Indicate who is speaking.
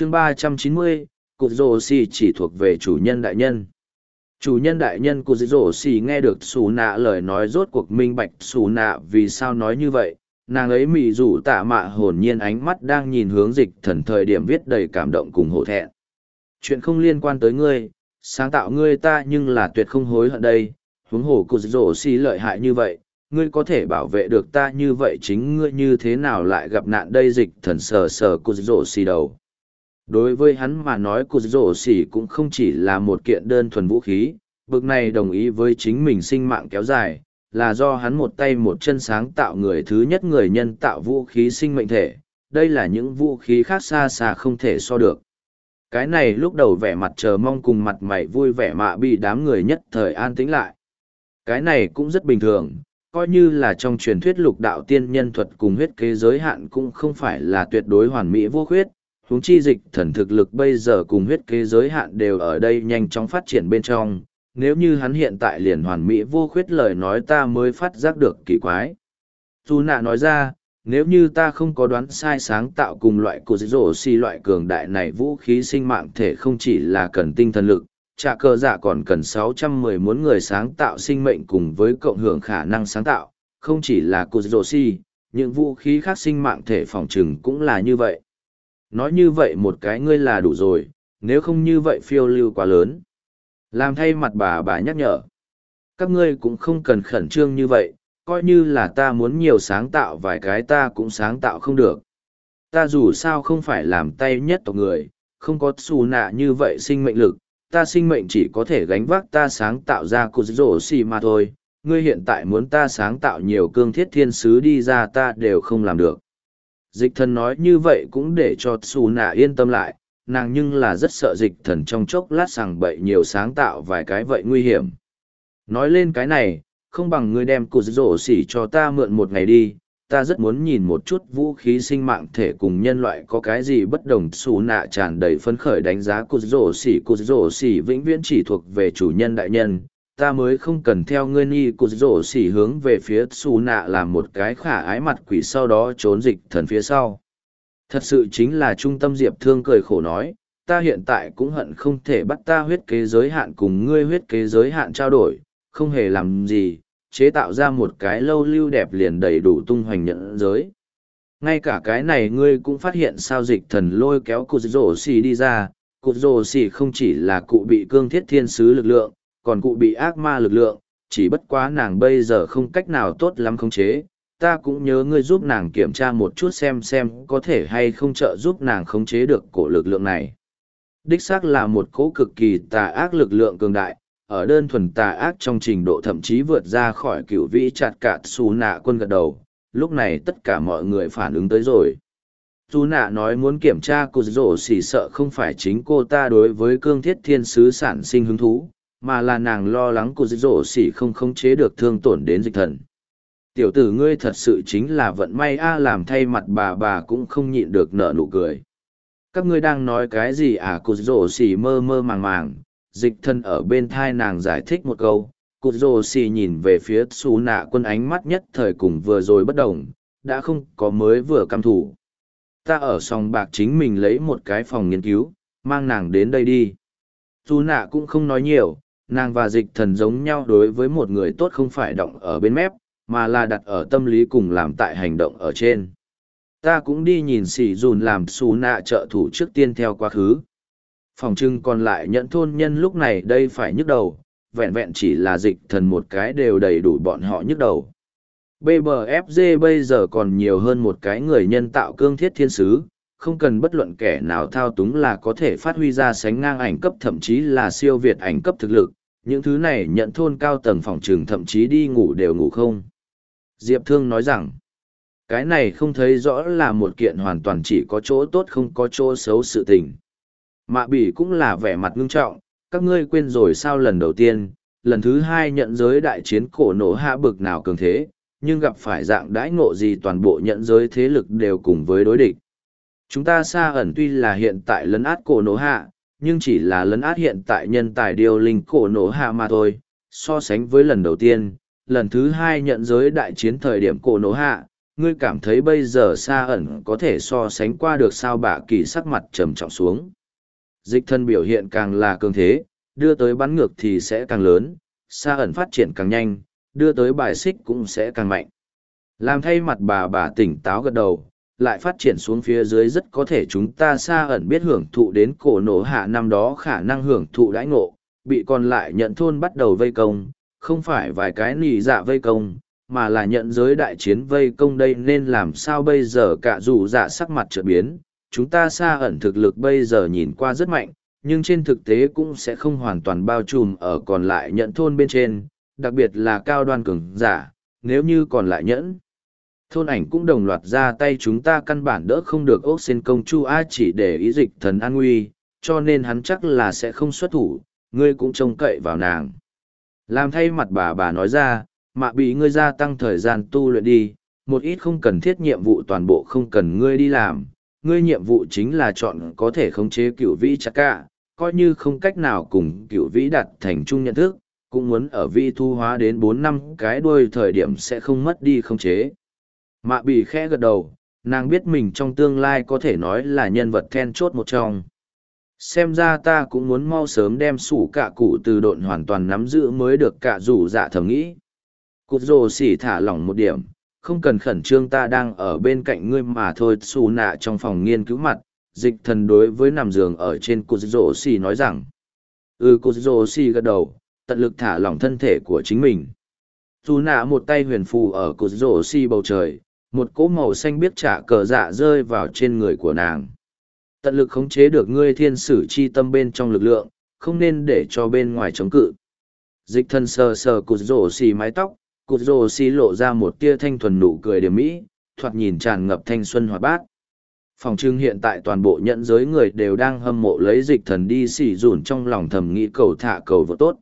Speaker 1: chương ba trăm chín mươi cụt rổ xì chỉ thuộc về chủ nhân đại nhân. Chủ nhân đại nhân của rổ xì nghe được xù nạ lời nói rốt cuộc minh bạch xù nạ vì sao nói như vậy. Nàng ấy mị rủ tạ mạ hồn nhiên ánh mắt đang nhìn hướng dịch thần thời điểm viết đầy cảm động cùng hổ thẹn. Chuyện không liên quan tới ngươi, sáng tạo ngươi ta nhưng là tuyệt không hối hận đây. Huống hồ của rổ xì lợi hại như vậy, ngươi có thể bảo vệ được ta như vậy chính ngươi như thế nào lại gặp nạn đây dịch thần sờ sờ của rổ xì đầu đối với hắn mà nói của rổ xỉ cũng không chỉ là một kiện đơn thuần vũ khí, bực này đồng ý với chính mình sinh mạng kéo dài, là do hắn một tay một chân sáng tạo người thứ nhất người nhân tạo vũ khí sinh mệnh thể, đây là những vũ khí khác xa xa không thể so được. Cái này lúc đầu vẻ mặt chờ mong cùng mặt mày vui vẻ mạ bị đám người nhất thời an tĩnh lại. Cái này cũng rất bình thường, coi như là trong truyền thuyết lục đạo tiên nhân thuật cùng huyết kế giới hạn cũng không phải là tuyệt đối hoàn mỹ vô khuyết huống chi dịch thần thực lực bây giờ cùng huyết kế giới hạn đều ở đây nhanh chóng phát triển bên trong, nếu như hắn hiện tại liền hoàn mỹ vô khuyết lời nói ta mới phát giác được kỳ quái. Dù nạ nói ra, nếu như ta không có đoán sai sáng tạo cùng loại của rổ xì loại cường đại này vũ khí sinh mạng thể không chỉ là cần tinh thần lực, trả cơ dạ còn cần 610 muốn người sáng tạo sinh mệnh cùng với cộng hưởng khả năng sáng tạo, không chỉ là của rổ xì, những vũ khí khác sinh mạng thể phòng trừng cũng là như vậy nói như vậy một cái ngươi là đủ rồi, nếu không như vậy phiêu lưu quá lớn. Làm thay mặt bà bà nhắc nhở. Các ngươi cũng không cần khẩn trương như vậy, coi như là ta muốn nhiều sáng tạo vài cái ta cũng sáng tạo không được. Ta dù sao không phải làm tay nhất tộc người, không có xù nạ như vậy sinh mệnh lực, ta sinh mệnh chỉ có thể gánh vác ta sáng tạo ra cột rổ xì mà thôi. Ngươi hiện tại muốn ta sáng tạo nhiều cương thiết thiên sứ đi ra ta đều không làm được dịch thần nói như vậy cũng để cho xù nạ yên tâm lại, nàng nhưng là rất sợ dịch thần trong chốc lát sàng bậy nhiều sáng tạo vài cái vậy nguy hiểm. Nói lên cái này, không bằng ngươi đem cụt rổ xỉ cho ta mượn một ngày đi, ta rất muốn nhìn một chút vũ khí sinh mạng thể cùng nhân loại có cái gì bất đồng. Xù nạ tràn đầy phấn khởi đánh giá cụt rổ xỉ. Cụt rổ xỉ vĩnh viễn chỉ thuộc về chủ nhân đại nhân ta mới không cần theo ngươi ni cụt rổ xỉ hướng về phía xù nạ làm một cái khả ái mặt quỷ sau đó trốn dịch thần phía sau. Thật sự chính là trung tâm diệp thương cười khổ nói, ta hiện tại cũng hận không thể bắt ta huyết kế giới hạn cùng ngươi huyết kế giới hạn trao đổi, không hề làm gì, chế tạo ra một cái lâu lưu đẹp liền đầy đủ tung hoành nhận giới. Ngay cả cái này ngươi cũng phát hiện sao dịch thần lôi kéo cụt rổ xì đi ra cụt rổ xì không chỉ là cụ bị cương thiết thiên sứ lực lượng còn cụ bị ác ma lực lượng, chỉ bất quá nàng bây giờ không cách nào tốt lắm khống chế. Ta cũng nhớ ngươi giúp nàng kiểm tra một chút xem xem có thể hay không trợ giúp nàng khống chế được cổ lực lượng này. Đích xác là một cỗ cực kỳ tà ác lực lượng cường đại, ở đơn thuần tà ác trong trình độ thậm chí vượt ra khỏi cựu vĩ chặt cả xù nạ quân gật đầu. Lúc này tất cả mọi người phản ứng tới rồi. Dù nạ nói muốn kiểm tra cô rổ xỉ sợ không phải chính cô ta đối với cương thiết thiên sứ sản sinh hứng thú, mà là nàng lo lắng cô rổ xỉ không khống chế được thương tổn đến dịch thần. Tiểu tử ngươi thật sự chính là vận may a, làm thay mặt bà bà cũng không nhịn được nở nụ cười. Các ngươi đang nói cái gì à? Cô rổ xỉ mơ mơ màng màng. Dịch thần ở bên thai nàng giải thích một câu. Cô rổ xỉ nhìn về phía xù nạ quân ánh mắt nhất thời cùng vừa rồi bất đồng. Đã không có mới vừa căm thủ. Ta ở sòng bạc chính mình lấy một cái phòng nghiên cứu, mang nàng đến đây đi. Dù nạ cũng không nói nhiều nàng và dịch thần giống nhau đối với một người tốt không phải động ở bên mép, mà là đặt ở tâm lý cùng làm tại hành động ở trên. Ta cũng đi nhìn xỉ dùn làm xù nạ trợ thủ trước tiên theo quá khứ. Phòng trưng còn lại nhận thôn nhân lúc này đây phải nhức đầu, vẹn vẹn chỉ là dịch thần một cái đều đầy đủ bọn họ nhức đầu. BBFG bây giờ còn nhiều hơn một cái người nhân tạo cương thiết thiên sứ, không cần bất luận kẻ nào thao túng là có thể phát huy ra sánh ngang ảnh cấp thậm chí là siêu việt ảnh cấp thực lực, những thứ này nhận thôn cao tầng phòng trường thậm chí đi ngủ đều ngủ không. Diệp Thương nói rằng, cái này không thấy rõ là một kiện hoàn toàn chỉ có chỗ tốt không có chỗ xấu sự tình. Mạ bỉ cũng là vẻ mặt ngưng trọng, các ngươi quên rồi sao lần đầu tiên, lần thứ hai nhận giới đại chiến cổ nổ hạ bực nào cường thế, nhưng gặp phải dạng đãi ngộ gì toàn bộ nhận giới thế lực đều cùng với đối địch. Chúng ta xa ẩn tuy là hiện tại lấn át cổ nổ hạ, nhưng chỉ là lấn át hiện tại nhân tài điều linh cổ nổ hạ mà thôi. So sánh với lần đầu tiên, lần thứ hai nhận giới đại chiến thời điểm cổ nổ hạ, ngươi cảm thấy bây giờ xa ẩn có thể so sánh qua được sao bạ kỳ sắc mặt trầm trọng xuống. Dịch thân biểu hiện càng là cường thế, đưa tới bắn ngược thì sẽ càng lớn, xa ẩn phát triển càng nhanh, đưa tới bài xích cũng sẽ càng mạnh. Làm thay mặt bà bà tỉnh táo gật đầu, lại phát triển xuống phía dưới rất có thể chúng ta xa ẩn biết hưởng thụ đến cổ nổ hạ năm đó khả năng hưởng thụ đãi ngộ, bị còn lại nhận thôn bắt đầu vây công, không phải vài cái nì dạ vây công, mà là nhận giới đại chiến vây công đây nên làm sao bây giờ cả dù dạ sắc mặt trở biến, chúng ta xa ẩn thực lực bây giờ nhìn qua rất mạnh, nhưng trên thực tế cũng sẽ không hoàn toàn bao trùm ở còn lại nhận thôn bên trên, đặc biệt là cao đoan cường giả, nếu như còn lại nhẫn. Thôn ảnh cũng đồng loạt ra tay chúng ta căn bản đỡ không được ốc xin công chu A chỉ để ý dịch thần an nguy, cho nên hắn chắc là sẽ không xuất thủ, ngươi cũng trông cậy vào nàng. Làm thay mặt bà bà nói ra, mạ bị ngươi gia tăng thời gian tu luyện đi, một ít không cần thiết nhiệm vụ toàn bộ không cần ngươi đi làm, ngươi nhiệm vụ chính là chọn có thể khống chế cựu vĩ chắc cả, coi như không cách nào cùng cựu vĩ đặt thành chung nhận thức, cũng muốn ở vi thu hóa đến bốn năm cái đuôi thời điểm sẽ không mất đi khống chế. Mạ bị khẽ gật đầu, nàng biết mình trong tương lai có thể nói là nhân vật then chốt một trong. Xem ra ta cũng muốn mau sớm đem sủ cả cụ từ độn hoàn toàn nắm giữ mới được cả rủ dạ thầm nghĩ. Cụt rồ xỉ thả lỏng một điểm, không cần khẩn trương ta đang ở bên cạnh ngươi mà thôi xù nạ trong phòng nghiên cứu mặt, dịch thần đối với nằm giường ở trên cụt rồ xỉ nói rằng. Ừ cụt rồ xỉ gật đầu, tận lực thả lỏng thân thể của chính mình. Dù nạ một tay huyền phù ở cụt rồ xỉ bầu trời, một cỗ màu xanh biết trả cờ dạ rơi vào trên người của nàng. Tận lực khống chế được ngươi thiên sử chi tâm bên trong lực lượng, không nên để cho bên ngoài chống cự. Dịch thần sờ sờ cụt rổ xì mái tóc, cụt rổ xì lộ ra một tia thanh thuần nụ cười điểm mỹ, thoạt nhìn tràn ngập thanh xuân hoạt bát. Phòng trưng hiện tại toàn bộ nhận giới người đều đang hâm mộ lấy dịch thần đi xỉ dùn trong lòng thầm nghĩ cầu thả cầu vợ tốt.